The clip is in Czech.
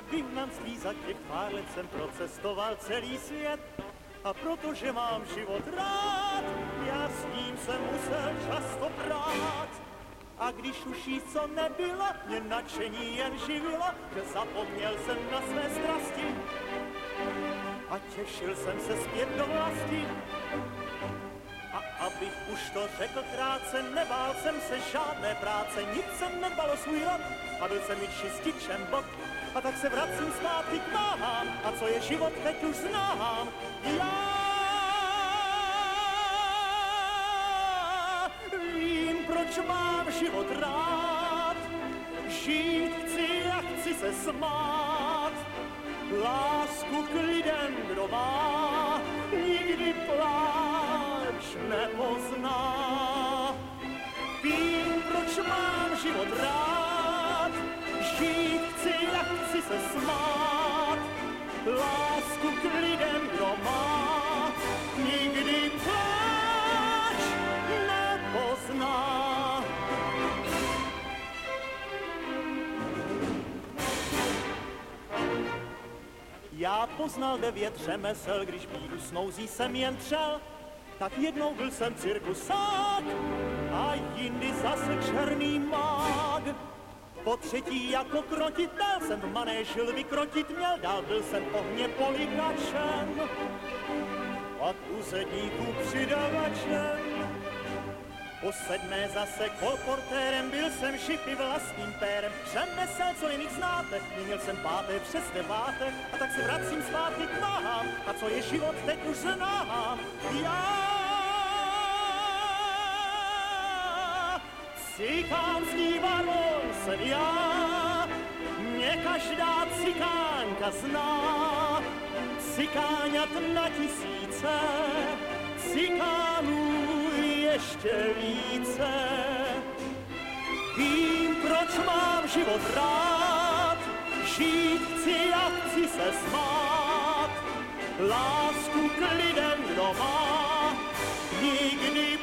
vyhnanství za těch pár let jsem procestoval celý svět. A protože mám život rád, já s ním jsem musel často prát. A když už jí co nebylo, mě nadšení jen živilo, že zapomněl jsem na své strasti. A těšil jsem se zpět do vlasti. A abych už to řekl krátce, nebál jsem se žádné práce, nic jsem nebalo svůj rok a byl jsem i čističem bok. A tak se vracím zpátky k váhám, a co je život, teď už znám. Já vím, proč mám život rád, žít chci a chci se smát. Lásku k lidem, kdo má, nikdy pláč se smát. Lásku k lidem, kdo má, nikdy pláč nepozná. Já poznal devět řemesel, když bídu snouzí jsem jen třel, tak jednou byl jsem cirkusák a jindy zase černý mág. Po třetí jako krotitel jsem v manéžil vykrotit měl, dál byl jsem ohně polikačem, pak u zedníků přidavačem. Po sedmé zase kolportérem, byl jsem šipy vlastním pérem. Řemesel, co jiných znáte, měnil jsem páté přes deváté, a tak se vracím zpátky k váhám, a co je život, teď už znám. Já Cikánský baron jsem já, mě každá cikánka zná. Cikáňat na tisíce, cikánů ještě více. Vím, proč mám život rád, žít chci a chci se smát. Lásku k lidem, kdo má, nikdy